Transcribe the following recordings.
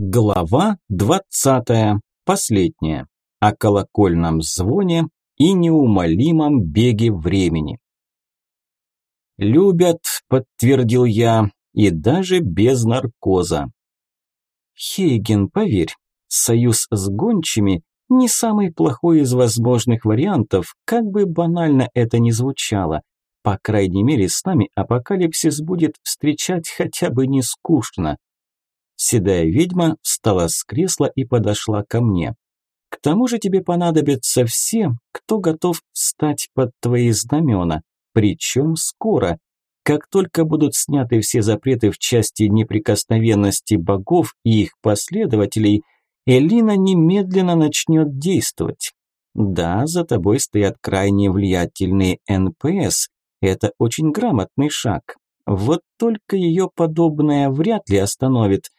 Глава двадцатая, последняя, о колокольном звоне и неумолимом беге времени. «Любят», – подтвердил я, – «и даже без наркоза». Хейген, поверь, союз с гончими – не самый плохой из возможных вариантов, как бы банально это ни звучало. По крайней мере, с нами апокалипсис будет встречать хотя бы не скучно. Седая ведьма встала с кресла и подошла ко мне. К тому же тебе понадобятся все, кто готов встать под твои знамена, причем скоро. Как только будут сняты все запреты в части неприкосновенности богов и их последователей, Элина немедленно начнет действовать. Да, за тобой стоят крайне влиятельные НПС. Это очень грамотный шаг. Вот только ее подобное вряд ли остановит.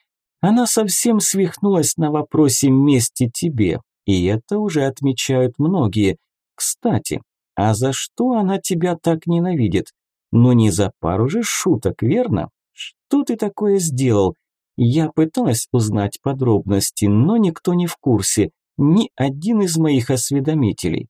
Она совсем свихнулась на вопросе мести тебе, и это уже отмечают многие. Кстати, а за что она тебя так ненавидит? Ну не за пару же шуток, верно? Что ты такое сделал? Я пыталась узнать подробности, но никто не в курсе, ни один из моих осведомителей.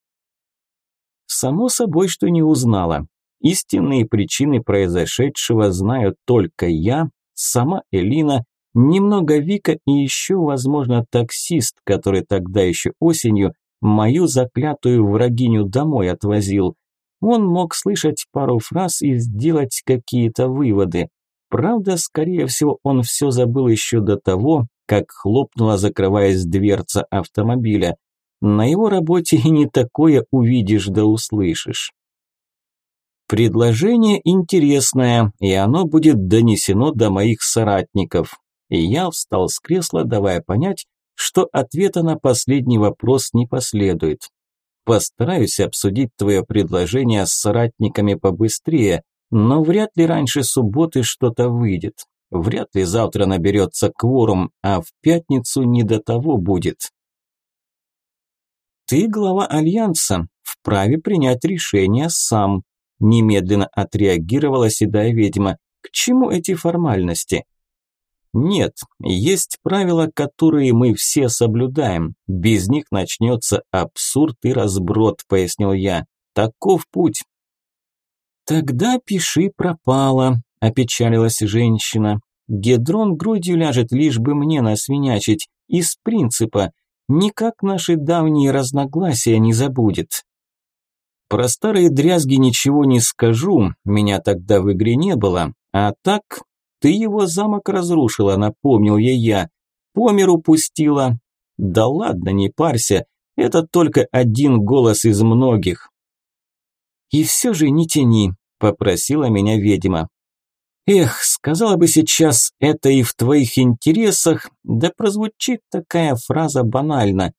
Само собой, что не узнала. Истинные причины произошедшего знаю только я, сама Элина Немного Вика и еще, возможно, таксист, который тогда еще осенью мою заклятую врагиню домой отвозил. Он мог слышать пару фраз и сделать какие-то выводы. Правда, скорее всего, он все забыл еще до того, как хлопнула, закрываясь дверца автомобиля. На его работе и не такое увидишь да услышишь. Предложение интересное, и оно будет донесено до моих соратников и я встал с кресла, давая понять, что ответа на последний вопрос не последует. Постараюсь обсудить твое предложение с соратниками побыстрее, но вряд ли раньше субботы что-то выйдет. Вряд ли завтра наберется кворум, а в пятницу не до того будет. Ты глава Альянса, вправе принять решение сам. Немедленно отреагировала седая ведьма. К чему эти формальности? Нет, есть правила, которые мы все соблюдаем. Без них начнется абсурд и разброд, пояснил я. Таков путь. Тогда пиши пропало, опечалилась женщина. Гедрон грудью ляжет, лишь бы мне насвинячить. Из принципа. Никак наши давние разногласия не забудет. Про старые дрязги ничего не скажу, меня тогда в игре не было. А так, ты его замок разрушила, напомнил ей я. По миру пустила. Да ладно, не парься, это только один голос из многих. И все же не тяни, попросила меня ведьма. Эх, сказала бы сейчас, это и в твоих интересах, да прозвучит такая фраза банально.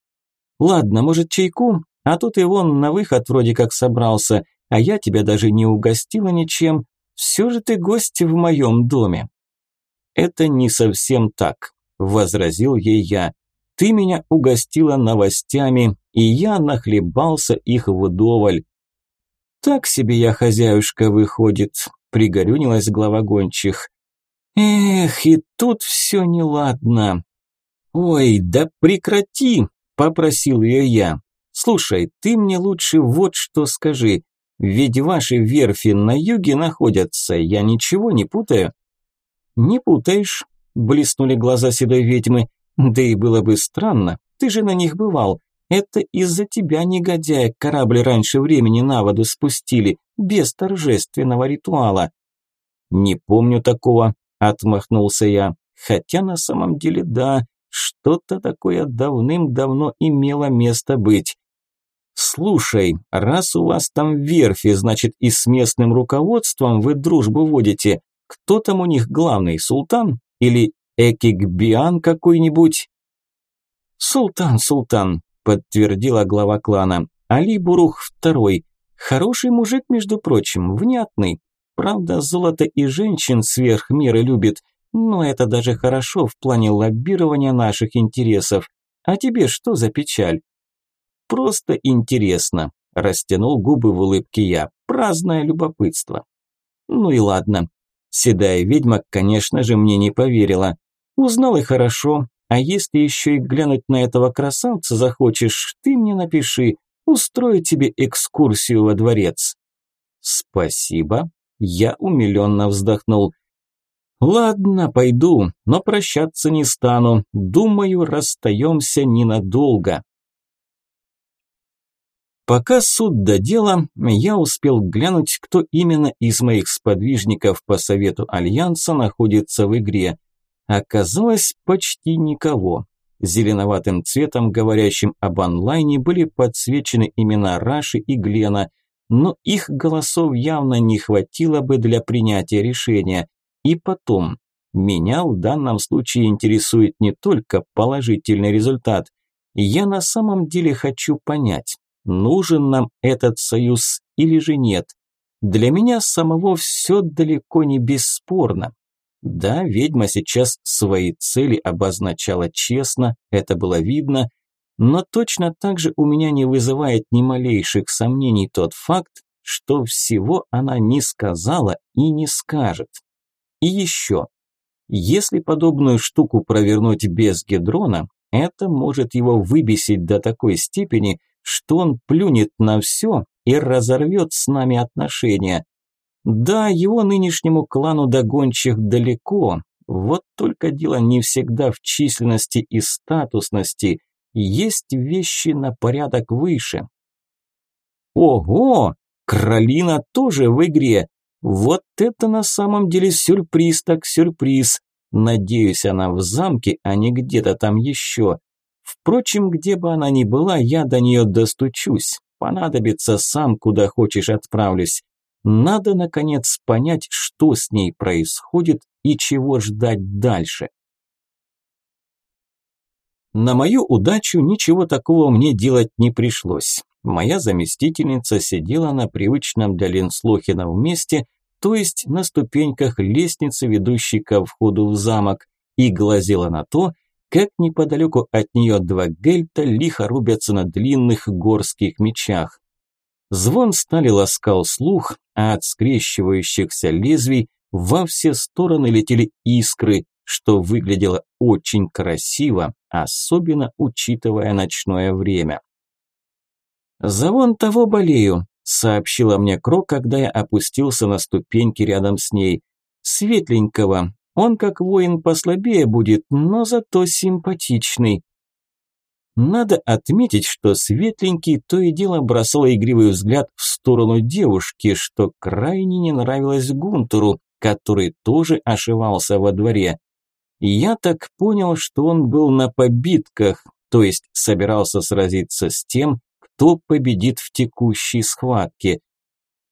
Ладно, может чайку? А тут и вон на выход вроде как собрался, а я тебя даже не угостила ничем. Все же ты гость в моем доме. Это не совсем так, возразил ей я. Ты меня угостила новостями, и я нахлебался их вдоволь. Так себе я хозяюшка выходит, пригорюнилась глава гончих. Эх, и тут все неладно. Ой, да прекрати, попросил ее я. Слушай, ты мне лучше вот что скажи. Ведь ваши верфи на юге находятся, я ничего не путаю?» «Не путаешь», – блеснули глаза седой ведьмы. «Да и было бы странно, ты же на них бывал. Это из-за тебя, негодяя, корабль раньше времени на воду спустили, без торжественного ритуала». «Не помню такого», – отмахнулся я. «Хотя на самом деле да, что-то такое давным-давно имело место быть. «Слушай, раз у вас там верфи, значит и с местным руководством вы дружбу водите. Кто там у них главный, султан? Или Экигбиан какой-нибудь?» «Султан, султан», – подтвердила глава клана. «Али Бурух второй. Хороший мужик, между прочим, внятный. Правда, золото и женщин сверх меры любит, но это даже хорошо в плане лоббирования наших интересов. А тебе что за печаль? Просто интересно. Растянул губы в улыбке я. Праздное любопытство. Ну и ладно. Седая ведьма, конечно же, мне не поверила. Узнал и хорошо. А если еще и глянуть на этого красавца захочешь, ты мне напиши, устрою тебе экскурсию во дворец». «Спасибо», – я умиленно вздохнул. «Ладно, пойду, но прощаться не стану. Думаю, расстаемся ненадолго». Пока суд до дела, я успел глянуть, кто именно из моих сподвижников по совету Альянса находится в игре. Оказалось, почти никого. Зеленоватым цветом, говорящим об онлайне, были подсвечены имена Раши и Глена, но их голосов явно не хватило бы для принятия решения. И потом, меня в данном случае интересует не только положительный результат. Я на самом деле хочу понять, нужен нам этот союз или же нет. Для меня самого все далеко не бесспорно. Да, ведьма сейчас свои цели обозначала честно, это было видно, но точно так же у меня не вызывает ни малейших сомнений тот факт, что всего она не сказала и не скажет. И еще, если подобную штуку провернуть без гидрона, это может его выбесить до такой степени, что он плюнет на все и разорвет с нами отношения. Да, его нынешнему клану догончих далеко, вот только дело не всегда в численности и статусности, есть вещи на порядок выше. Ого, Кролина тоже в игре. Вот это на самом деле сюрприз так сюрприз. Надеюсь, она в замке, а не где-то там еще. Впрочем, где бы она ни была, я до нее достучусь. Понадобится сам, куда хочешь отправлюсь. Надо, наконец, понять, что с ней происходит и чего ждать дальше. На мою удачу ничего такого мне делать не пришлось. Моя заместительница сидела на привычном для Ленслохина месте, то есть на ступеньках лестницы, ведущей ко входу в замок, и глазела на то, как неподалеку от нее два гельта лихо рубятся на длинных горских мечах. Звон стали ласкал слух, а от скрещивающихся лезвий во все стороны летели искры, что выглядело очень красиво, особенно учитывая ночное время. «За вон того болею», – сообщила мне Кро, когда я опустился на ступеньки рядом с ней. «Светленького, он как воин послабее будет, но зато симпатичный. Надо отметить, что светленький то и дело бросал игривый взгляд в сторону девушки, что крайне не нравилось Гунтуру, который тоже ошивался во дворе. Я так понял, что он был на побитках, то есть собирался сразиться с тем, кто победит в текущей схватке.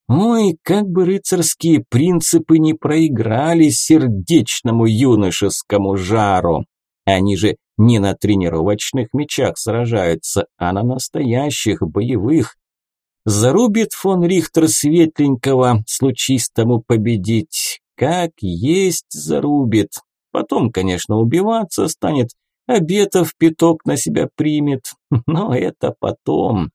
Ой, как бы рыцарские принципы не проиграли сердечному юношескому жару. Они же не на тренировочных мечах сражаются, а на настоящих боевых. Зарубит фон Рихтер светленького, случись тому победить. Как есть зарубит. Потом, конечно, убиваться станет, обетов пяток на себя примет, но это потом.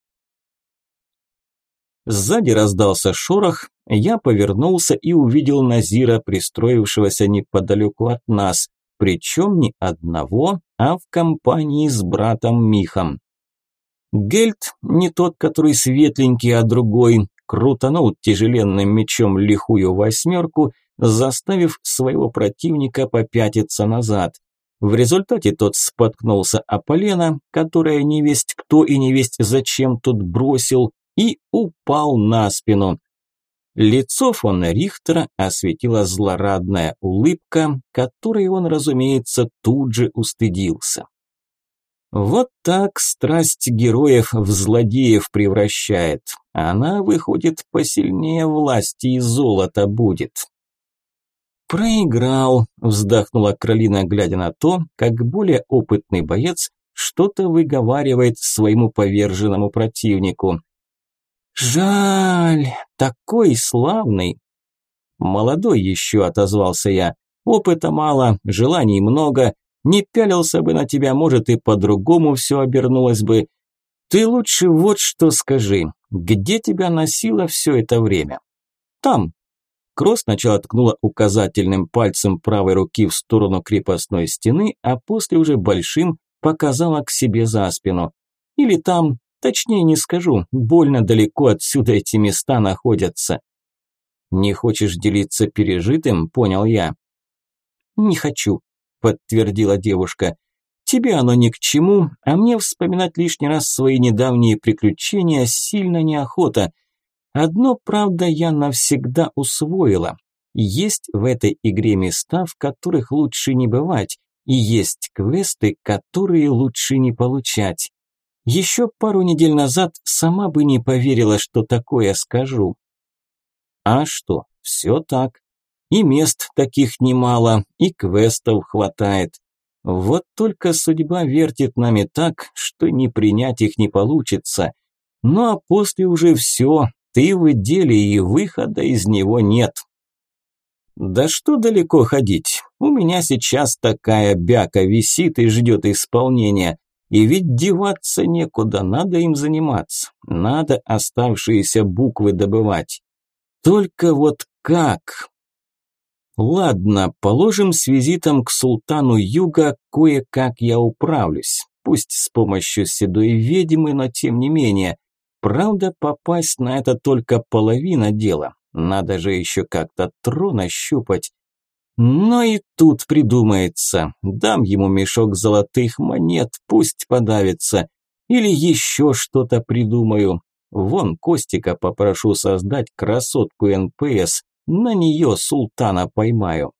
Сзади раздался шорох, я повернулся и увидел Назира, пристроившегося неподалеку от нас, причем не одного, а в компании с братом Михом. Гельт, не тот, который светленький, а другой, крутанул тяжеленным мечом лихую восьмерку, заставив своего противника попятиться назад. В результате тот споткнулся о полено, которое невесть кто и невесть зачем тут бросил, и упал на спину. Лицо фон Рихтера осветила злорадная улыбка, которой он, разумеется, тут же устыдился. Вот так страсть героев в злодеев превращает. Она, выходит, посильнее власти и золота будет. «Проиграл», – вздохнула Кролина, глядя на то, как более опытный боец что-то выговаривает своему поверженному противнику. «Жаль, такой славный!» «Молодой еще», – отозвался я. «Опыта мало, желаний много. Не пялился бы на тебя, может, и по-другому все обернулось бы. Ты лучше вот что скажи. Где тебя носило все это время?» «Там». Кросс сначала ткнула указательным пальцем правой руки в сторону крепостной стены, а после уже большим показала к себе за спину. Или там, точнее не скажу, больно далеко отсюда эти места находятся. «Не хочешь делиться пережитым?» – понял я. «Не хочу», – подтвердила девушка. «Тебе оно ни к чему, а мне вспоминать лишний раз свои недавние приключения сильно неохота. Одно, правда, я навсегда усвоила. Есть в этой игре места, в которых лучше не бывать, и есть квесты, которые лучше не получать. Еще пару недель назад сама бы не поверила, что такое скажу. А что, все так. И мест таких немало, и квестов хватает. Вот только судьба вертит нами так, что не принять их не получится. Ну а после уже все, ты в деле и выхода из него нет. Да что далеко ходить, у меня сейчас такая бяка висит и ждет исполнения. И ведь деваться некуда, надо им заниматься, надо оставшиеся буквы добывать. Только вот как? Ладно, положим, с визитом к султану Юга кое-как я управлюсь. Пусть с помощью седой ведьмы, но тем не менее. Правда, попасть на это только половина дела. Надо же еще как-то трон ощупать. Но и тут придумается. Дам ему мешок золотых монет, пусть подавится. Или еще что-то придумаю. Вон Костика попрошу создать красотку НПС, на нее султана поймаю.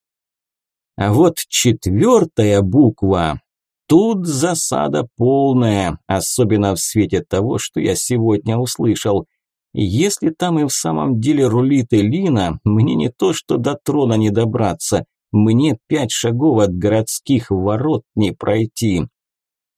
А вот четвертая буква. Тут засада полная, особенно в свете того, что я сегодня услышал. Если там и в самом деле рулит Элина, мне не то что до трона не добраться, мне пять шагов от городских ворот не пройти.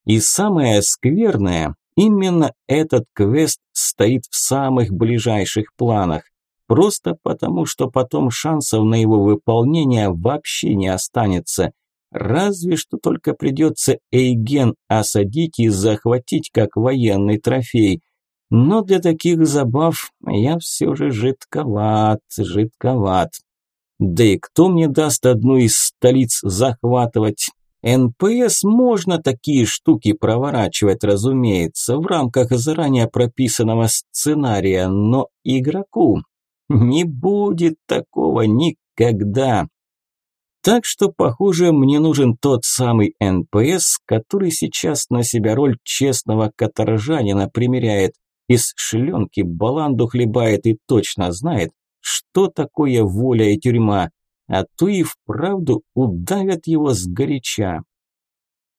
И самое скверное, Именно этот квест стоит в самых ближайших планах. Просто потому, что потом шансов на его выполнение вообще не останется. Разве что только придется Эйген осадить и захватить как военный трофей. Но для таких забав я все же жидковат, жидковат. Да и кто мне даст одну из столиц захватывать? НПС можно такие штуки проворачивать, разумеется, в рамках заранее прописанного сценария, но игроку не будет такого никогда. Так что, похоже, мне нужен тот самый НПС, который сейчас на себя роль честного каторжанина примеряет, из шлёнки баланду хлебает и точно знает, что такое воля и тюрьма, а то и вправду удавят его сгоряча.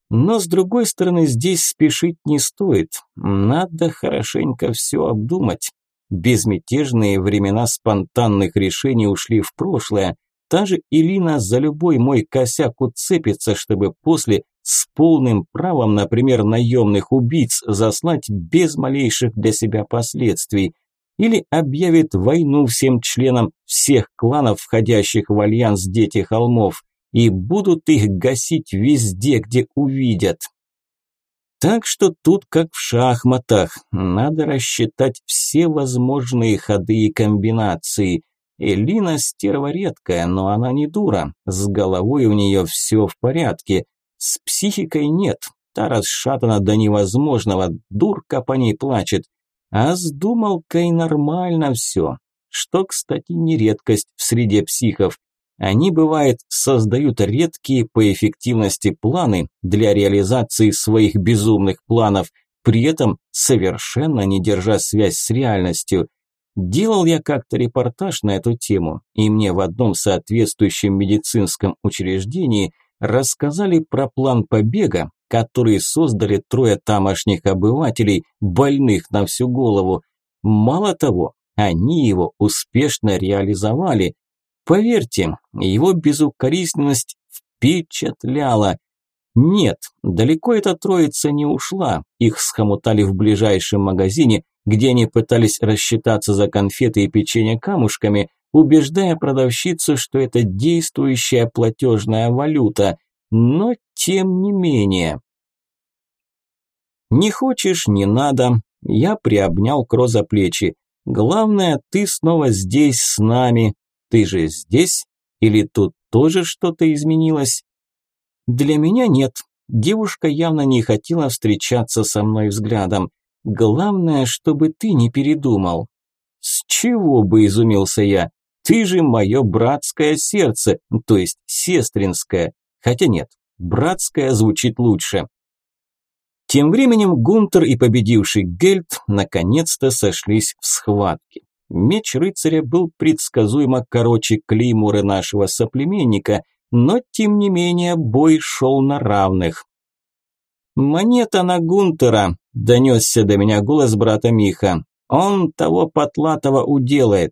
Но с другой стороны, здесь спешить не стоит. Надо хорошенько все обдумать. Безмятежные времена спонтанных решений ушли в прошлое. Та же Илина за любой мой косяк уцепится, чтобы после с полным правом, например, наемных убийц заслать без малейших для себя последствий – или объявит войну всем членам всех кланов, входящих в альянс Дети Холмов, и будут их гасить везде, где увидят. Так что тут как в шахматах, надо рассчитать все возможные ходы и комбинации. Элина стерва редкая, но она не дура, с головой у нее все в порядке, с психикой нет, та расшатана до невозможного, дурка по ней плачет, а с думалкой нормально все, что, кстати, не редкость в среде психов. Они, бывает, создают редкие по эффективности планы для реализации своих безумных планов, при этом совершенно не держа связь с реальностью. Делал я как-то репортаж на эту тему, и мне в одном соответствующем медицинском учреждении рассказали про план побега, которые создали трое тамошних обывателей, больных на всю голову. Мало того, они его успешно реализовали. Поверьте, его безукоризненность впечатляла. Нет, далеко эта троица не ушла. Их схомутали в ближайшем магазине, где они пытались рассчитаться за конфеты и печенье камушками, убеждая продавщицу, что это действующая платежная валюта. Но тем не менее. Не хочешь, не надо. Я приобнял Кро за плечи. Главное, ты снова здесь с нами. Ты же здесь? Или тут тоже что-то изменилось? Для меня нет. Девушка явно не хотела встречаться со мной взглядом. Главное, чтобы ты не передумал. С чего бы изумился я? Ты же мое братское сердце, то есть сестринское. Хотя нет, братское звучит лучше. Тем временем Гунтер и победивший Гельт наконец-то сошлись в схватке. Меч рыцаря был предсказуемо короче клеймуры нашего соплеменника, но тем не менее бой шел на равных. «Монета на Гунтера», – донесся до меня голос брата Миха. «Он того Потлатова уделает».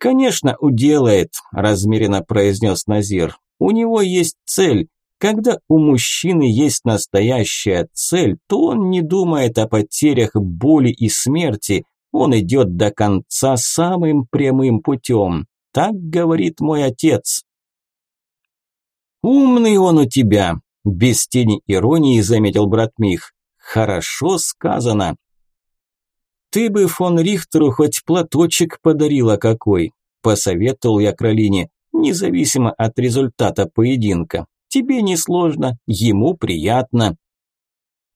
«Конечно, уделает», – размеренно произнес Назир. «У него есть цель. Когда у мужчины есть настоящая цель, то он не думает о потерях, боли и смерти, он идет до конца самым прямым путем. Так говорит мой отец. «Умный он у тебя», – без тени иронии заметил брат Мих. «Хорошо сказано». «Ты бы фон Рихтеру хоть платочек подарила какой», – посоветовал я Кролине, независимо от результата поединка. Тебе не сложно, ему приятно.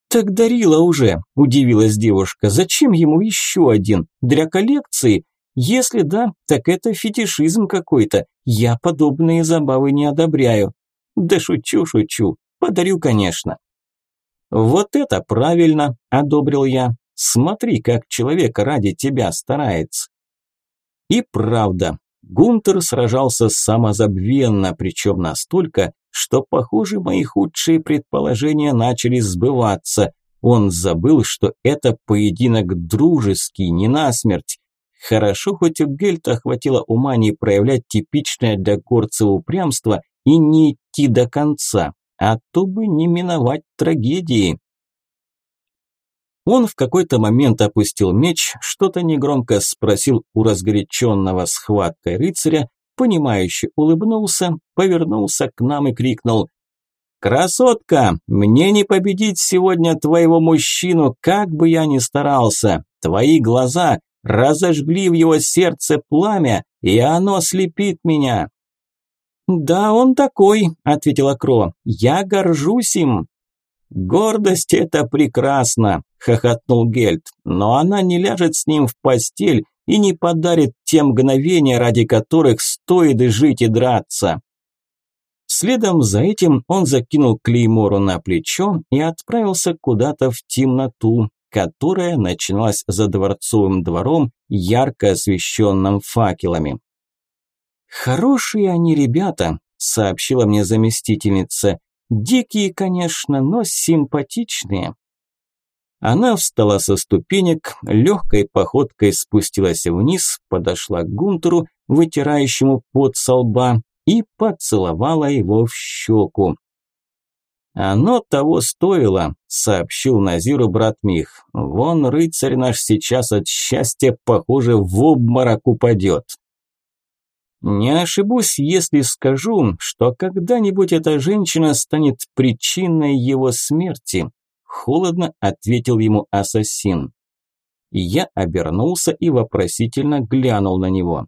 Так дарила уже, удивилась девушка. Зачем ему еще один? Для коллекции? Если да, так это фетишизм какой-то. Я подобные забавы не одобряю. Да шучу, шучу. Подарю, конечно. Вот это правильно, одобрил я. Смотри, как человек ради тебя старается. И правда, Гунтер сражался самозабвенно, причем настолько, что, похоже, мои худшие предположения начали сбываться. Он забыл, что это поединок дружеский, не насмерть. Хорошо, хоть у Гельта хватило ума не проявлять типичное для горца упрямство и не идти до конца, а то бы не миновать трагедии. Он в какой-то момент опустил меч, что-то негромко спросил у разгоряченного схваткой рыцаря, понимающе улыбнулся, повернулся к нам и крикнул «Красотка, мне не победить сегодня твоего мужчину, как бы я ни старался. Твои глаза разожгли в его сердце пламя, и оно слепит меня». «Да, он такой», – ответила Кро. «Я горжусь им». «Гордость – это прекрасно», – хохотнул Гельд. «Но она не ляжет с ним в постель и не подарит те мгновения, ради которых стоит жить и драться. Следом за этим он закинул Клеймору на плечо и отправился куда-то в темноту, которая начиналась за дворцовым двором, ярко освещенным факелами. «Хорошие они ребята», – сообщила мне заместительница. «Дикие, конечно, но симпатичные». Она встала со ступенек, легкой походкой спустилась вниз, подошла к Гунтеру, вытирающему пот со лба, и поцеловала его в щеку. «Оно того стоило», – сообщил Назиру брат Мих. «Вон рыцарь наш сейчас от счастья, похоже, в обморок упадет». Не ошибусь, если скажу, что когда-нибудь эта женщина станет причиной его смерти, Холодно ответил ему ассасин. Я обернулся и вопросительно глянул на него.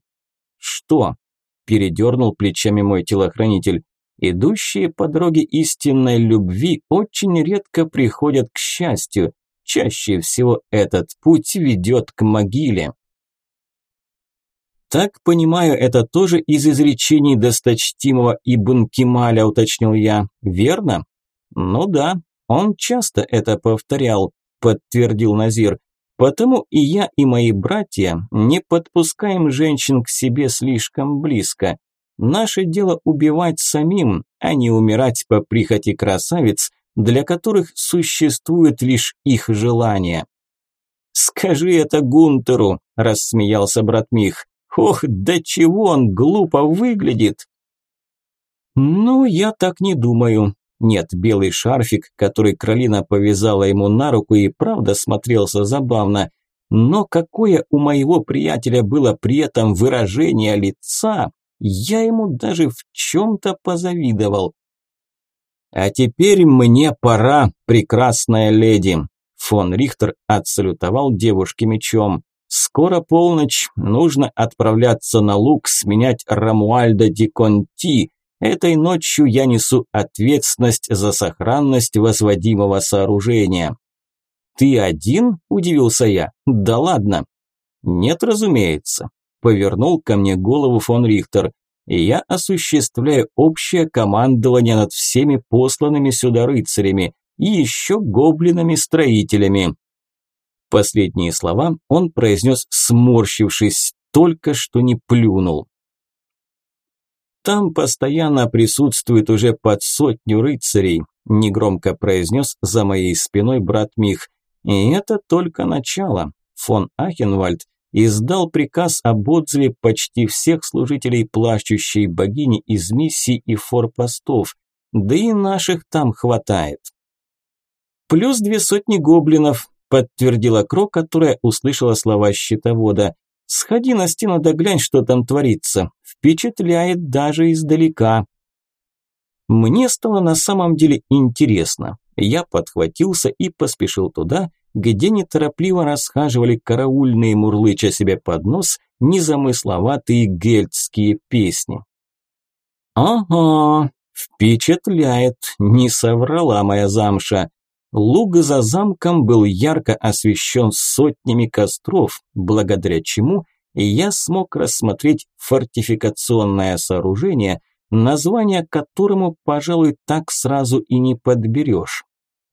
«Что?» – передернул плечами мой телохранитель. «Идущие по дороге истинной любви очень редко приходят к счастью. Чаще всего этот путь ведет к могиле». «Так понимаю, это тоже из изречений досточтимого Ибн Кемаля», – уточнил я. «Верно?» «Ну да, он часто это повторял, подтвердил Назир. Потому и я, и мои братья не подпускаем женщин к себе слишком близко. Наше дело убивать самим, а не умирать по прихоти красавиц, для которых существует лишь их желание. «Скажи это Гунтеру», – рассмеялся брат Мих. «Ох, да чего он глупо выглядит!» «Ну, я так не думаю», нет, белый шарфик, который Кролина повязала ему на руку и правда смотрелся забавно. Но какое у моего приятеля было при этом выражение лица, я ему даже в чем-то позавидовал. «А теперь мне пора, прекрасная леди!» Фон Рихтер отсалютовал девушке мечом. Скоро полночь, нужно отправляться на луг, сменять Рамуальда Ди Конти. Этой ночью я несу ответственность за сохранность возводимого сооружения. «Ты один?» – удивился я. «Да ладно». «Нет, разумеется», – повернул ко мне голову фон Рихтер. «Я осуществляю общее командование над всеми посланными сюда рыцарями и еще гоблинами-строителями». Последние слова он произнес, сморщившись, только что не плюнул. «Там постоянно присутствует уже под сотню рыцарей», негромко произнес за моей спиной брат Мих. «И это только начало. Фон Ахенвальд издал приказ об отзыве почти всех служителей плачущей богини из миссий и форпостов, да и наших там хватает. Плюс две сотни гоблинов, подтвердила Кро, которая услышала слова щитовода. «Сходи на стену да глянь, что там творится. Впечатляет даже издалека». Мне стало на самом деле интересно. Я подхватился и поспешил туда, где неторопливо расхаживали караульные мурлыча себе под нос незамысловатые гельтские песни. «Ага, впечатляет, не соврала моя замша. Луг за замком был ярко освещен сотнями костров, благодаря чему я смог рассмотреть фортификационное сооружение, название которому, пожалуй, так сразу и не подберешь.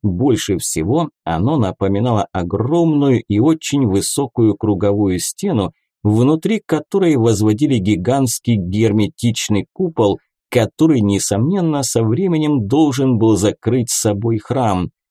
Больше всего оно напоминало огромную и очень высокую круговую стену, внутри которой возводили гигантский герметичный купол, который, несомненно, со временем должен был закрыть собой храм –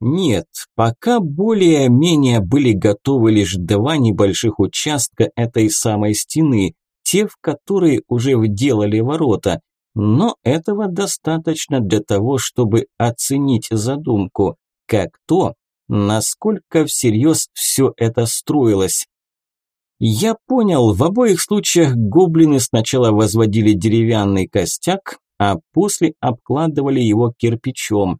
нет, пока более-менее были готовы лишь два небольших участка этой самой стены, те, в которые уже вделали ворота, но этого достаточно для того, чтобы оценить задумку, как то, насколько всерьез все это строилось. Я понял, в обоих случаях гоблины сначала возводили деревянный костяк, а после обкладывали его кирпичом.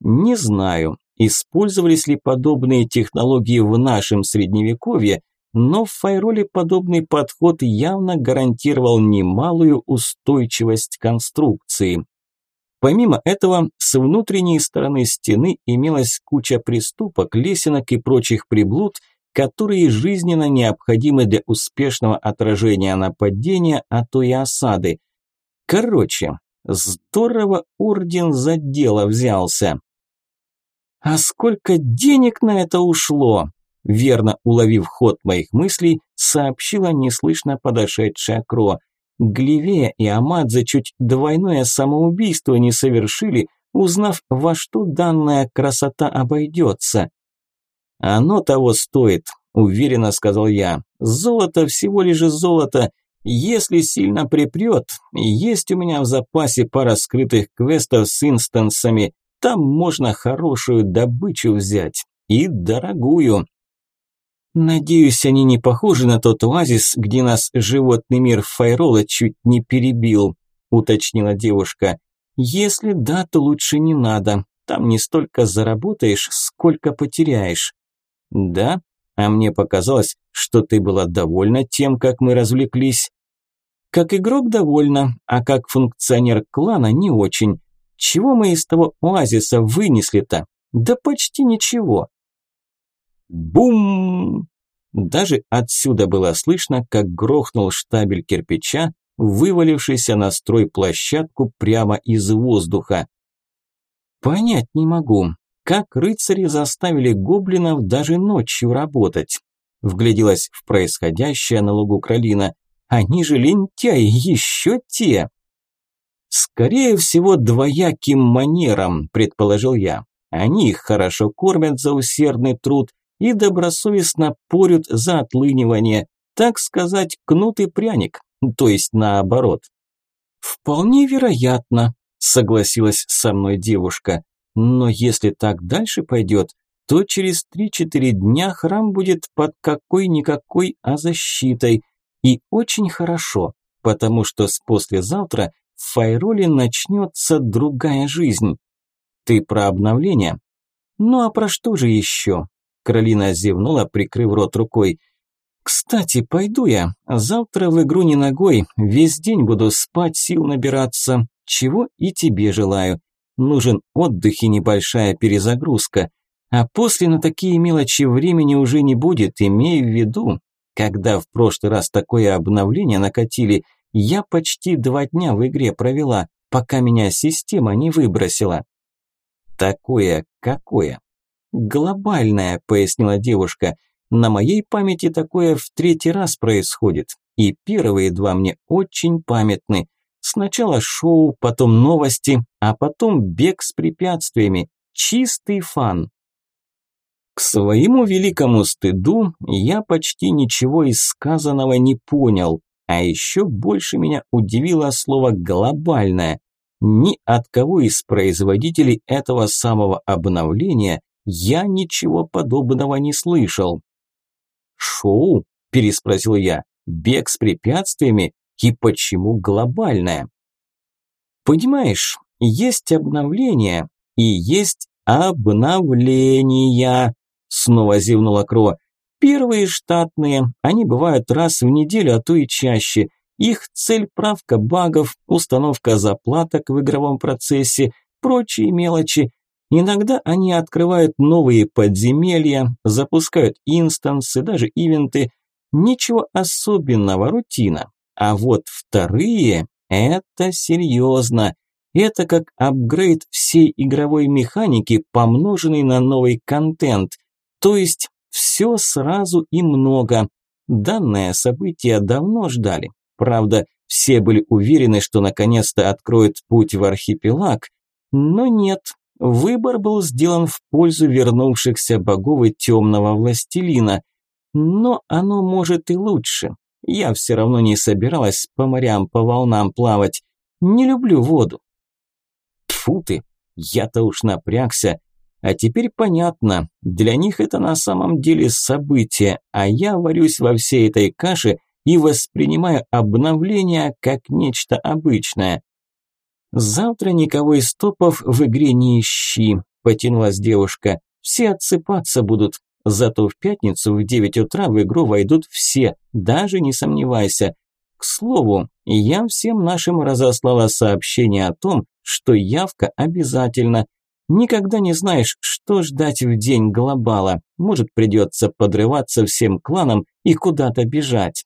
Не знаю, Использовались ли подобные технологии в нашем средневековье, но в Файроле подобный подход явно гарантировал немалую устойчивость конструкции. Помимо этого, с внутренней стороны стены имелась куча приступок, лесенок и прочих приблуд, которые жизненно необходимы для успешного отражения нападения, а то и осады. Короче, здорово орден за дело взялся. А сколько денег на это ушло? Верно уловив ход моих мыслей, сообщила неслышно подошедшая Кро. Гливея и Амадзе чуть двойное самоубийство не совершили, узнав, во что данная красота обойдется. «Оно того стоит», – уверенно сказал я. «Золото всего лишь золото. Если сильно припрет, есть у меня в запасе пара скрытых квестов с инстансами. Там можно хорошую добычу взять. И дорогую. Надеюсь, они не похожи на тот оазис, где нас животный мир Файрола чуть не перебил, уточнила девушка. Если да, то лучше не надо. Там не столько заработаешь, сколько потеряешь. Да? А мне показалось, что ты была довольна тем, как мы развлеклись. Как игрок довольна, а как функционер клана не очень. Чего мы из того оазиса вынесли-то? Да почти ничего. Бум! Даже отсюда было слышно, как грохнул штабель кирпича, вывалившийся на стройплощадку прямо из воздуха. Понять не могу, как рыцари заставили гоблинов даже ночью работать. Вгляделась в происходящее на лугу Кролина. Они же лентяи, еще те. «Скорее всего, двояким манерам», – предположил я. «Они их хорошо кормят за усердный труд и добросовестно порют за отлынивание, так сказать, кнут и пряник, то есть наоборот». «Вполне вероятно», – согласилась со мной девушка. «Но если так дальше пойдет, то через 3-4 дня храм будет под какой-никакой, а защитой. И очень хорошо, потому что с послезавтра в Файроле начнется другая жизнь. Ты про обновление? Ну а про что же еще? Каролина зевнула, прикрыв рот рукой. Кстати, пойду я. Завтра в игру не ногой, весь день буду спать, сил набираться. Чего и тебе желаю. Нужен отдых и небольшая перезагрузка. А после на такие мелочи времени уже не будет, имей в виду. Когда в прошлый раз такое обновление накатили, я почти два дня в игре провела, пока меня система не выбросила. Такое какое? Глобальное, пояснила девушка. На моей памяти такое в третий раз происходит. И первые два мне очень памятны. Сначала шоу, потом новости, а потом бег с препятствиями. Чистый фан. К своему великому стыду я почти ничего из сказанного не понял, а еще больше меня удивило слово «глобальное». Ни от кого из производителей этого самого обновления я ничего подобного не слышал. «Шоу?» – переспросил я. «Бег с препятствиями? И почему глобальное?» «Понимаешь, есть обновление и есть обновления», – снова зевнула Кро. «Первые штатные, они бывают раз в неделю, а то и чаще. Их цель – правка багов, установка заплаток в игровом процессе, прочие мелочи. Иногда они открывают новые подземелья, запускают инстансы, даже ивенты. Ничего особенного, рутина. А вот вторые – это серьезно. Это как апгрейд всей игровой механики, помноженный на новый контент. То есть все сразу и много. Данное событие давно ждали. Правда, все были уверены, что наконец-то откроют путь в архипелаг. Но нет, Выбор был сделан в пользу вернувшихся богов и темного властелина. Но оно может и лучше. Я все равно не собиралась по морям, по волнам плавать. Не люблю воду. Тфу ты, я-то уж напрягся. А теперь понятно, для них это на самом деле событие, а я варюсь во всей этой каше и воспринимаю обновление как нечто обычное. «Завтра никого из топов в игре не ищи», – потянулась девушка. «Все отсыпаться будут. Зато в пятницу в 9 утра в игру войдут все, даже не сомневайся. К слову, я всем нашим разослала сообщение о том, что явка обязательна. Никогда не знаешь, что ждать в день глобала. Может, придется подрываться всем кланам и куда-то бежать.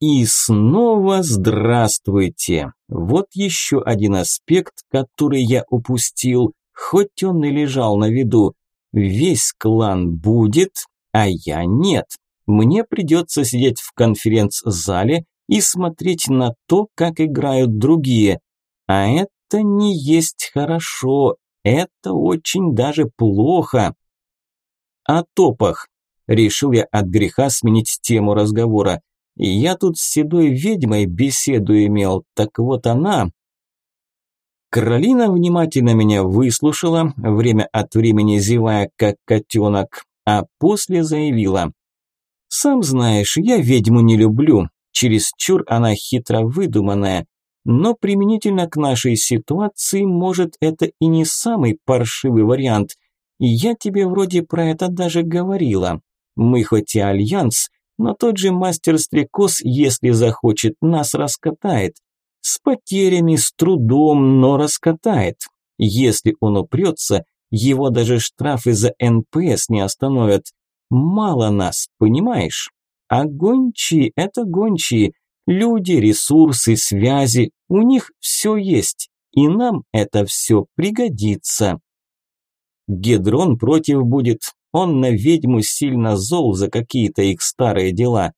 И снова здравствуйте. Вот еще один аспект, который я упустил, хоть он и лежал на виду. Весь клан будет, а я нет. Мне придется сидеть в конференц-зале и смотреть на то, как играют другие. А это не есть хорошо, это очень даже плохо. О топах. Решил я от греха сменить тему разговора. Я тут с седой ведьмой беседу имел, так вот она... Каролина внимательно меня выслушала, время от времени зевая, как котенок, а после заявила. «Сам знаешь, я ведьму не люблю, чересчур она хитро выдуманная, но применительно к нашей ситуации, может, это и не самый паршивый вариант. Я тебе вроде про это даже говорила. Мы хоть и альянс, но тот же мастер-стрекоз, если захочет, нас раскатает. С потерями, с трудом, но раскатает. Если он упрется, его даже штрафы за НПС не остановят. Мало нас, понимаешь? А гончие – это гончие. Люди, ресурсы, связи, у них все есть. И нам это все пригодится. Гедрон против будет, он на ведьму сильно зол за какие-то их старые дела.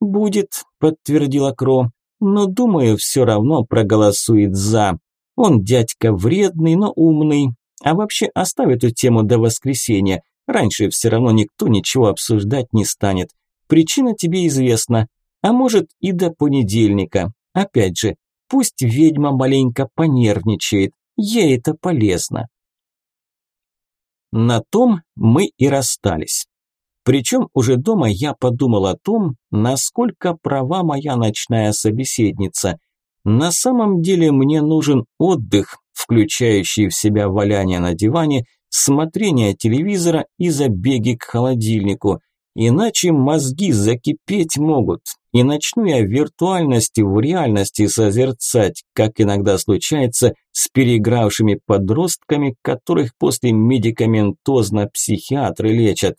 «Будет», – подтвердила Кро, – «но, думаю, все равно проголосует «за». Он дядька вредный, но умный. А вообще оставь эту тему до воскресенья. Раньше все равно никто ничего обсуждать не станет. Причина тебе известна. А может и до понедельника. Опять же, пусть ведьма маленько понервничает. Ей это полезно. На том мы и расстались. Причем уже дома я подумал о том, насколько права моя ночная собеседница. На самом деле мне нужен отдых, включающий в себя валяние на диване, смотрение телевизора и забеги к холодильнику. Иначе мозги закипеть могут, и начну я виртуальности в реальности созерцать, как иногда случается с переигравшими подростками, которых после медикаментозно психиатры лечат.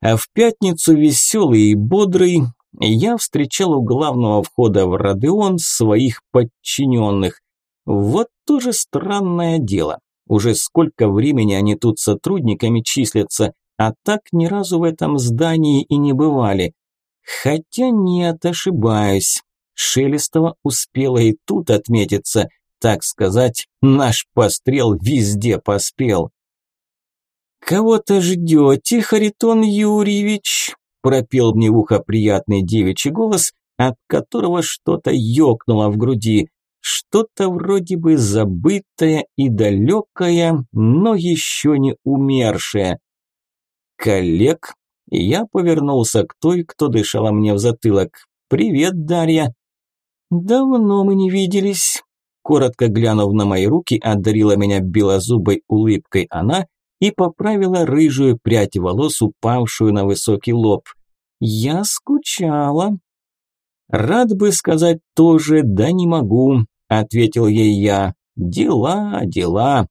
А в пятницу веселый и бодрый я встречал у главного входа в Родеон своих подчиненных. Вот тоже странное дело. Уже сколько времени они тут сотрудниками числятся, а так ни разу в этом здании и не бывали. Хотя нет, ошибаюсь. Шелестова успела и тут отметиться, так сказать, наш пострел везде поспел. «Кого-то ждете, Харитон Юрьевич?» пропел мне в ухо приятный девичий голос, от которого что-то ёкнуло в груди. Что-то вроде бы забытое и далекое, но еще не умершее. «Коллег?» Я повернулся к той, кто дышала мне в затылок. «Привет, Дарья!» «Давно мы не виделись», коротко глянув на мои руки, одарила меня белозубой улыбкой она и поправила рыжую прядь волос, упавшую на высокий лоб. «Я скучала». «Рад бы сказать тоже, да не могу», – ответил ей я. «Дела, дела».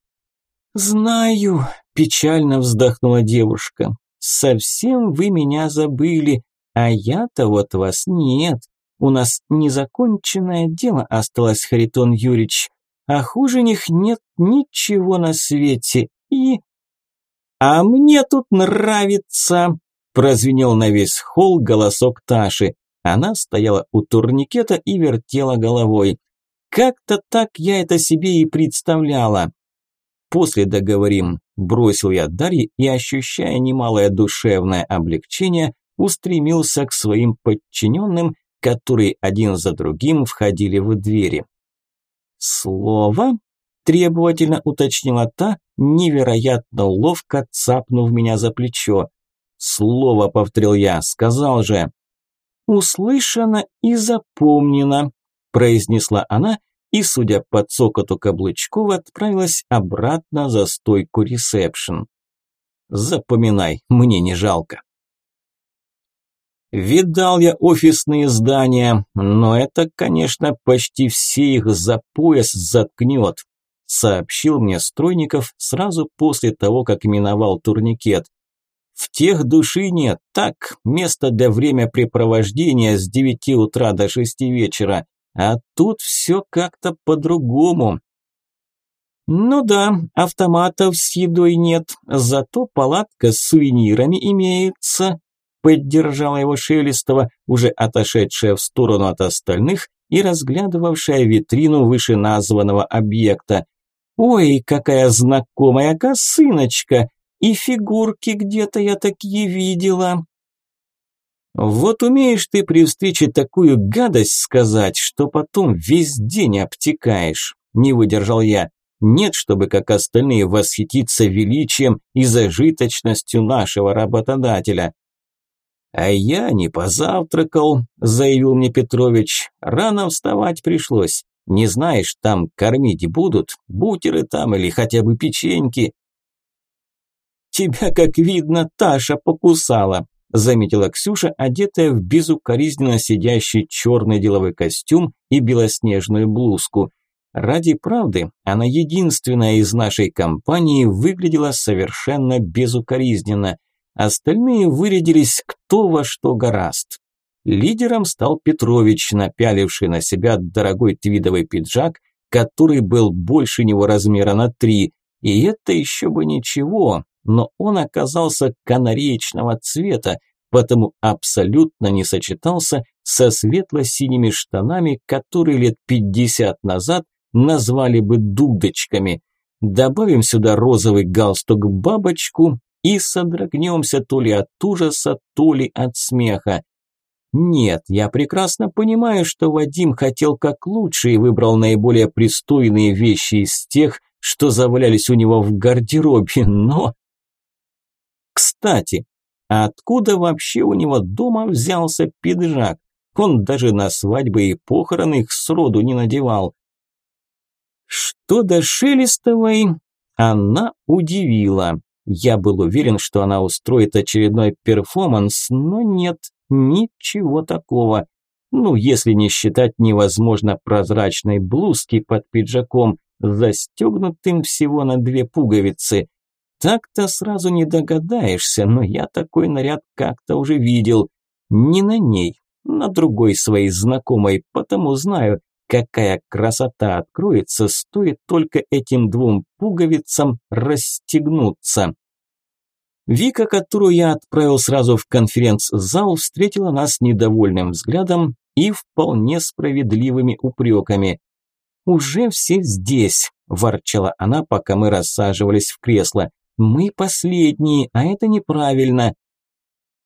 «Знаю», – печально вздохнула девушка. «Совсем вы меня забыли, а я-то вот вас нет. У нас незаконченное дело осталось, Харитон Юрьевич, а хуже них нет ничего на свете. И «А мне тут нравится!» – прозвенел на весь холл голосок Таши. Она стояла у турникета и вертела головой. «Как-то так я это себе и представляла!» «После договорим», – бросил я Дарье и, ощущая немалое душевное облегчение, устремился к своим подчиненным, которые один за другим входили в двери. «Слово?» требовательно уточнила та, невероятно ловко цапнув меня за плечо. «Слово», – повторил я, – сказал же. «Услышано и запомнено», – произнесла она и, судя по цокоту каблучков, отправилась обратно за стойку ресепшн. «Запоминай, мне не жалко». Видал я офисные здания, но это, конечно, почти все их за пояс заткнет сообщил мне Стройников сразу после того, как миновал турникет. В тех души нет, так, место для времяпрепровождения с девяти утра до шести вечера, а тут все как-то по-другому. Ну да, автоматов с едой нет, зато палатка с сувенирами имеется, поддержала его Шелестова, уже отошедшая в сторону от остальных и разглядывавшая витрину вышеназванного объекта. Ой, какая знакомая косыночка! И фигурки где-то я такие видела. Вот умеешь ты при встрече такую гадость сказать, что потом весь день обтекаешь. Не выдержал я. Нет, чтобы как остальные восхититься величием и зажиточностью нашего работодателя. А я не позавтракал, заявил мне Петрович. Рано вставать пришлось. Не знаешь, там кормить будут, бутеры там или хотя бы печеньки. Тебя, как видно, Таша покусала, заметила Ксюша, одетая в безукоризненно сидящий черный деловой костюм и белоснежную блузку. Ради правды, она единственная из нашей компании выглядела совершенно безукоризненно. Остальные вырядились кто во что гораст. Лидером стал Петрович, напяливший на себя дорогой твидовый пиджак, который был больше него размера на три. И это еще бы ничего, но он оказался канареечного цвета, потому абсолютно не сочетался со светло-синими штанами, которые лет пятьдесят назад назвали бы дудочками. Добавим сюда розовый галстук-бабочку и содрогнемся то ли от ужаса, то ли от смеха. Нет, я прекрасно понимаю, что Вадим хотел как лучше и выбрал наиболее пристойные вещи из тех, что завалялись у него в гардеробе, но... Кстати, откуда вообще у него дома взялся пиджак? Он даже на свадьбы и похороны их сроду не надевал. Что до Шелестовой, она удивила. Я был уверен, что она устроит очередной перформанс, но нет, ничего такого. Ну, если не считать невозможно прозрачной блузки под пиджаком, застегнутым всего на две пуговицы. Так-то сразу не догадаешься, но я такой наряд как-то уже видел. Не на ней, на другой своей знакомой, потому знаю, какая красота откроется, стоит только этим двум пуговицам расстегнуться. Вика, которую я отправил сразу в конференц-зал, встретила нас недовольным взглядом и вполне справедливыми упреками. «Уже все здесь», – ворчала она, пока мы рассаживались в кресло. «Мы последние, а это неправильно».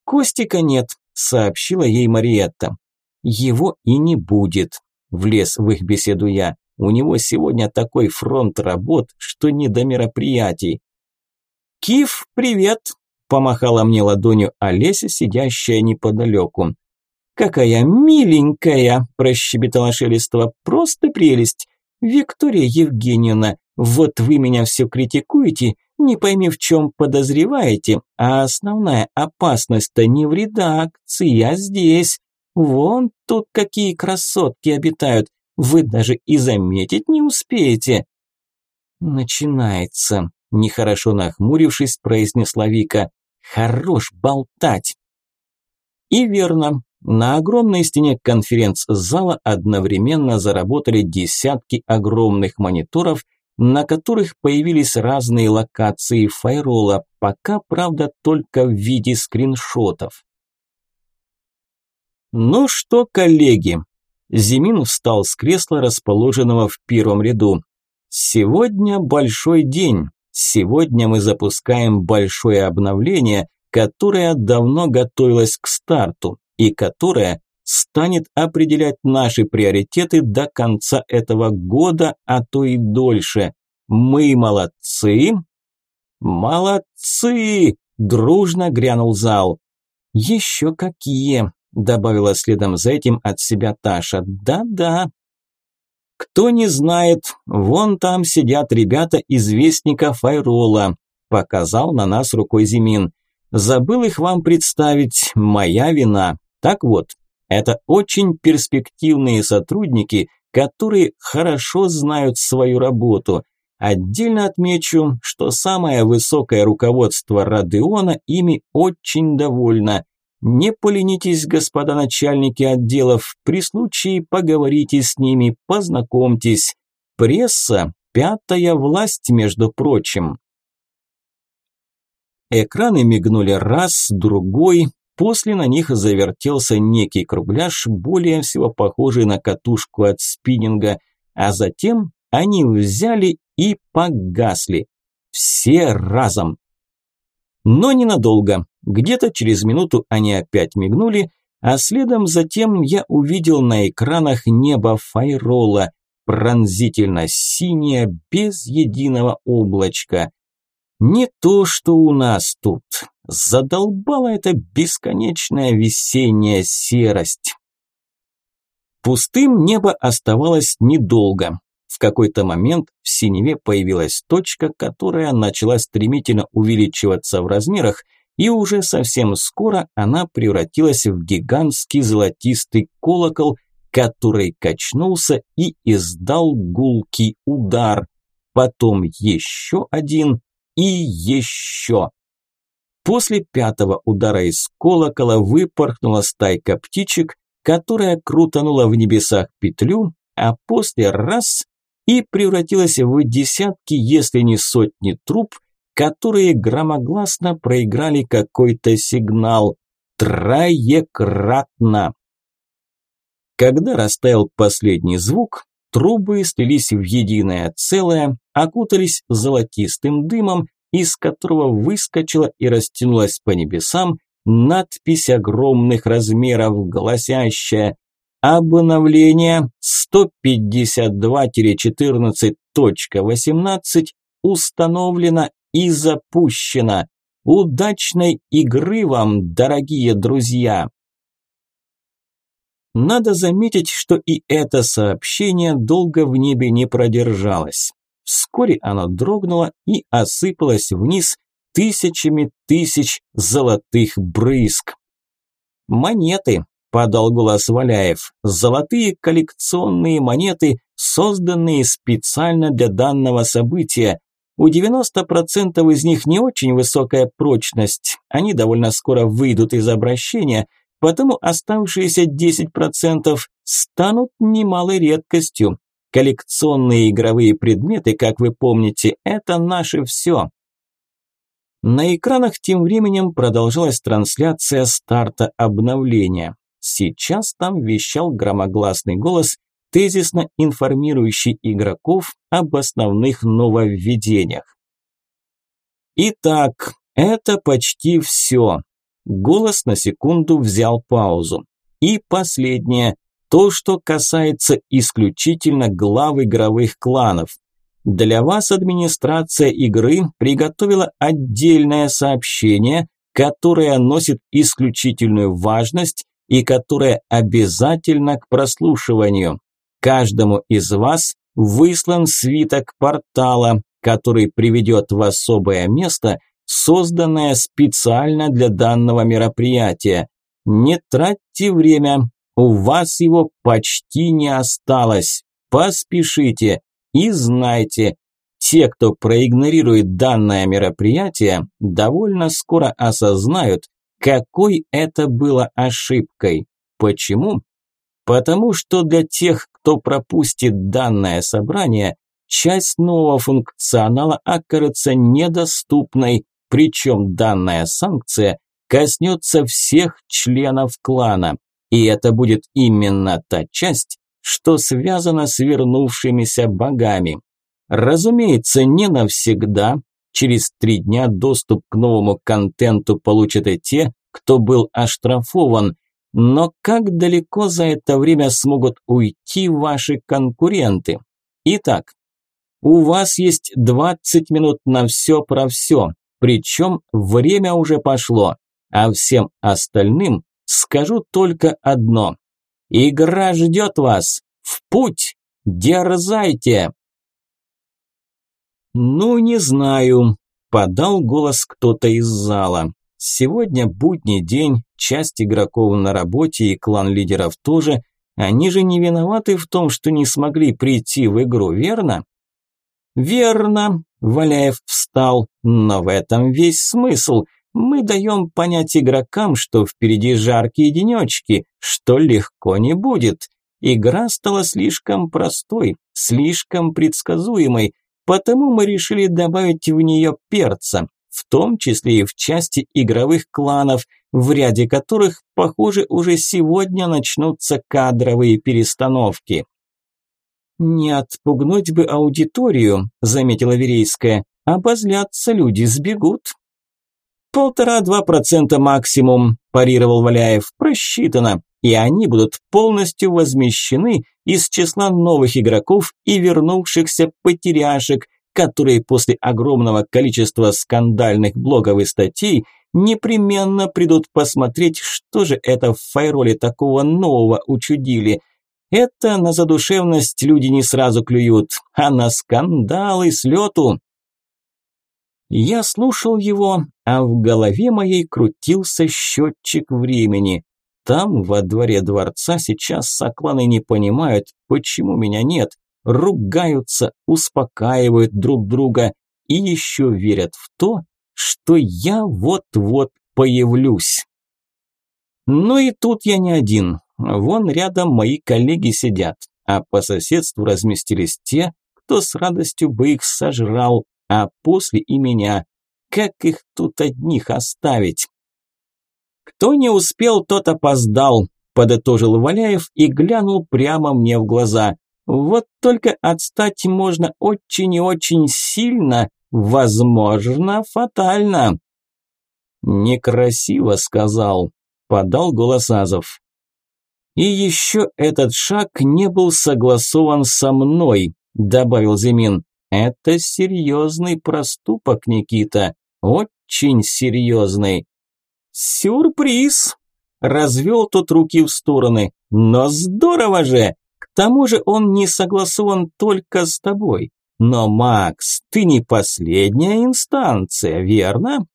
«Костика нет», – сообщила ей Мариетта. «Его и не будет», – влез в их беседу я. «У него сегодня такой фронт работ, что не до мероприятий». «Киф, привет!» – помахала мне ладонью Олеся, сидящая неподалеку. «Какая миленькая!» – прощебетала Шелестова. «Просто прелесть! Виктория Евгеньевна, вот вы меня все критикуете, не пойми в чем подозреваете, а основная опасность-то не в редакции, а здесь. Вон тут какие красотки обитают, вы даже и заметить не успеете». «Начинается», – нехорошо нахмурившись, произнесла Вика. «Хорош болтать!» И верно, на огромной стене конференц-зала одновременно заработали десятки огромных мониторов, на которых появились разные локации файрола, пока, правда, только в виде скриншотов. Ну что, коллеги, Зимин встал с кресла, расположенного в первом ряду. Сегодня большой день. Сегодня мы запускаем большое обновление, которое давно готовилось к старту и которая станет определять наши приоритеты до конца этого года, а то и дольше. Мы молодцы? Молодцы! Дружно грянул зал. Еще какие, добавила следом за этим от себя Таша. Да-да. Кто не знает, вон там сидят ребята из Вестника Файрола, показал на нас рукой Зимин. Забыл их вам представить, моя вина. Так вот, это очень перспективные сотрудники, которые хорошо знают свою работу. Отдельно отмечу, что самое высокое руководство Родеона ими очень довольно. Не поленитесь, господа начальники отделов, при случае поговорите с ними, познакомьтесь. Пресса – пятая власть, между прочим. Экраны мигнули раз, другой, После на них завертелся некий кругляш, более всего похожий на катушку от спиннинга, а затем они взяли и погасли. Все разом. Но ненадолго. Где-то через минуту они опять мигнули, а следом затем я увидел на экранах небо Файрола, пронзительно синее, без единого облачка. Не то, что у нас тут. Задолбала эта бесконечная весенняя серость. Пустым небо оставалось недолго. В какой-то момент в синеве появилась точка, которая начала стремительно увеличиваться в размерах, и уже совсем скоро она превратилась в гигантский золотистый колокол, который качнулся и издал гулкий удар. Потом еще один и еще. После пятого удара из колокола выпорхнула стайка птичек, которая крутанула в небесах петлю, а после раз и превратилась в десятки, если не сотни труб, которые громогласно проиграли какой-то сигнал. Троекратно. Когда растаял последний звук, трубы слились в единое целое, окутались золотистым дымом из которого выскочила и растянулась по небесам надпись огромных размеров, гласящая «Обновление 152-14.18 установлено и запущено. Удачной игры вам, дорогие друзья!» Надо заметить, что и это сообщение долго в небе не продержалось. Вскоре оно дрогнуло и осыпалось вниз, тысячами тысяч золотых брызг. «Монеты», – подал голос Валяев, – «золотые коллекционные монеты, созданные специально для данного события. У 90% из них не очень высокая прочность, они довольно скоро выйдут из обращения, потому оставшиеся 10% станут немалой редкостью. Коллекционные игровые предметы, как вы помните, это наше все. На экранах тем временем продолжалась трансляция старта обновления. Сейчас там вещал громогласный голос, тезисно информирующий игроков об основных нововведениях. Итак, это почти все. Голос на секунду взял паузу. И последнее, то, что касается исключительно глав игровых кланов. Для вас администрация игры приготовила отдельное сообщение, которое носит исключительную важность и которое обязательно к прослушиванию. Каждому из вас выслан свиток портала, который приведет в особое место, созданное специально для данного мероприятия. Не тратьте время, у вас его почти не осталось. Поспешите и знайте, те, кто проигнорирует данное мероприятие, довольно скоро осознают, какой это было ошибкой. Почему? Потому что для тех, кто пропустит данное собрание, часть нового функционала окажется недоступной, причем данная санкция коснется всех членов клана. И это будет именно та часть, что связана с вернувшимися богами. Разумеется, не навсегда. Через три дня доступ к новому контенту получат и те, кто был оштрафован. Но как далеко за это время смогут уйти ваши конкуренты? Итак, у вас есть 20 минут на все про все, причем время уже пошло, а всем остальным скажу только одно. Игра ждет вас. В путь! Дерзайте! Ну, не знаю, подал голос кто-то из зала. Сегодня будний день, часть игроков на работе и клан лидеров тоже. Они же не виноваты в том, что не смогли прийти в игру, верно? Верно, Валяев встал, но в этом весь смысл. Мы даем понять игрокам, что впереди жаркие денечки, что легко не будет. Игра стала слишком простой, слишком предсказуемой, потому мы решили добавить в нее перца, в том числе и в части игровых кланов, в ряде которых, похоже, уже сегодня начнутся кадровые перестановки. «Не отпугнуть бы аудиторию», – заметила Верейская. «Обозлятся люди, сбегут». «Полтора-два процента максимум», – парировал Валяев. «Просчитано. И они будут полностью возмещены из числа новых игроков и вернувшихся потеряшек, которые после огромного количества скандальных блогов и статей непременно придут посмотреть, что же это в файроле такого нового учудили – это на задушевность люди не сразу клюют, а на скандалы с лету. Я слушал его, а в голове моей крутился счетчик времени. Там, во дворе дворца, сейчас сокланы не понимают, почему меня нет, ругаются, успокаивают друг друга и еще верят в то, что я вот-вот появлюсь. Но и тут я не один. Вон рядом мои коллеги сидят, а по соседству разместились те, кто с радостью бы их сожрал, а после и меня. Как их тут одних оставить? Кто не успел, тот опоздал, подытожил Валяев и глянул прямо мне в глаза. Вот только отстать можно очень и очень сильно, возможно, фатально. Некрасиво сказал, подал голос Азов. И еще этот шаг не был согласован со мной, добавил Зимин. Это серьезный проступок, Никита, очень серьезный. Сюрприз! Развел тот руки в стороны. Но здорово же! К тому же он не согласован только с тобой. Но, Макс, ты не последняя инстанция, верно?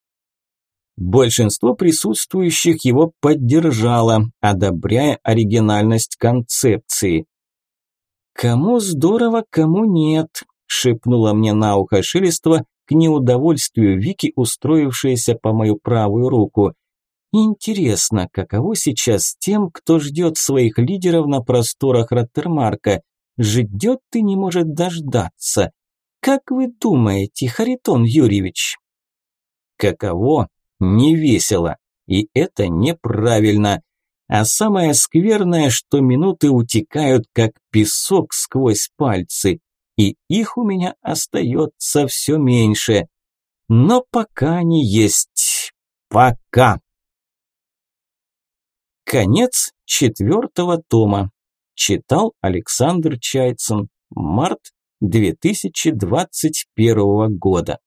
Большинство присутствующих его поддержало, одобряя оригинальность концепции. «Кому здорово, кому нет», – шепнула мне на ухо Шелестова неудовольствию Вики, устроившейся по мою правую руку. «Интересно, каково сейчас тем, кто ждет своих лидеров на просторах Роттермарка? Ждет и не может дождаться. Как вы думаете, Харитон Юрьевич?» «Каково?» не весело. И это неправильно. А самое скверное, что минуты утекают, как песок сквозь пальцы. И их у меня остается все меньше. Но пока они есть. Пока. Конец четвертого тома. Читал Александр Чайцин. Март 2021 года.